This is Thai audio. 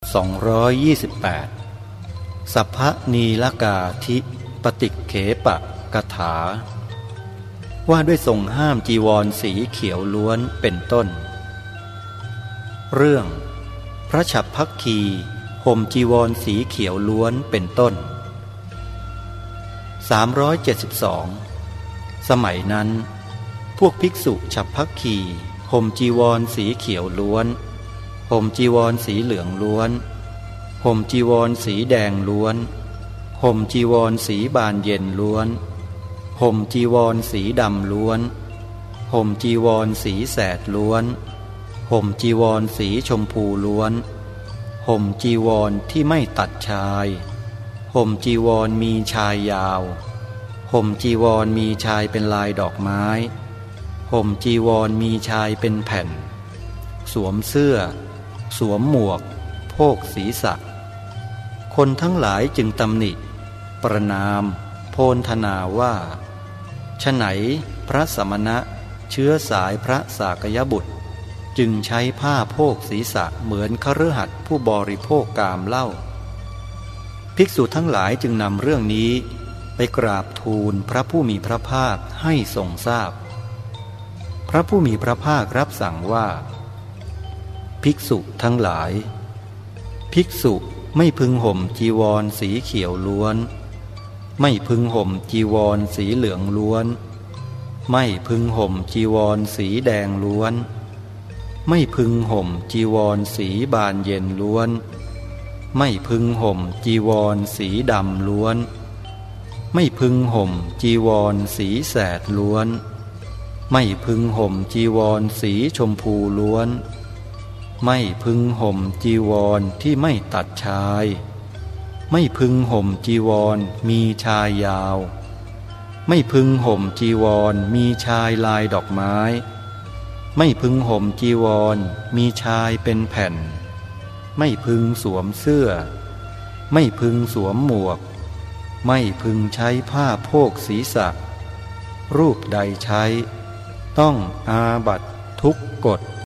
228 สัพพนีลกาธิปฏิเขปะกถา ว่าด้วยทรงห้ามจีวรสีเขียวล้วนเป็นต้น เรื่อง พระฉับพักคีห่มจีวรสีเขียวล้วนเป็นต้น 372 สมัยนั้น พวกภิกษุฉับพักคีห่มจีวรสีเขียวล้วน ห่มจีวรสีเหลืองล้วน ห่มจีวรสีแดงล้วน ห่มจีวรสีบานเย็นล้วน ห่มจีวรสีดำล้วน ห่มจีวรสีแสดล้วน ห่มจีวรสีชมพูล้วน ห่มจีวรที่ไม่ตัดชาย ห่มจีวรมีชายยาว ห่มจีวรมีชายเป็นลายดอกไม้ ห่มจีวรมีชายเป็นแผ่น สวมเสื้อ สวมหมวก โพกศีรษะ คนทั้งหลายจึงตำหนิ ประนาม โพนธนาว่าฉไหนพระสมณะเชื้อสายพระสากยบุตร จึงใช้ผ้าโพกศีรษะเหมือนคฤหัสถ์ผู้บริโภคกามเล่า ภิกษุทั้งหลายจึงนำเรื่องนี้ไปกราบทูลพระผู้มีพระภาคให้ทรงทราบพพระผู้มีพระภาครับสั่งว่า ภิกษุทั้งหลาย ภิกษุไม่พึงห่มจีวรสีเขียวล้วน ไม่พึงห่มจีวรสีเหลืองล้วน ไม่พึงห่มจีวรสีแดงล้วน ไม่พึงห่มจีวรสีบานเย็นล้วน ไม่พึงห่มจีวรสีดำล้วน ไม่พึงห่มจีวรสีแสดล้วน ไม่พึงห่มจีวรสีชมพูล้วน ไม่พึงห่มจีวรที่ไม่ตัดชาย ไม่พึงห่มจีวรมีชายยาว ไม่พึงห่มจีวรมีชายลายดอกไม้ ไม่พึงห่มจีวรมีชายเป็นแผ่น ไม่พึงสวมเสื้อ ไม่พึงสวมหมวก ไม่พึงใช้ผ้าโพกศีรษะ รูปใดใช้ ต้องอาบัตทุกกฎ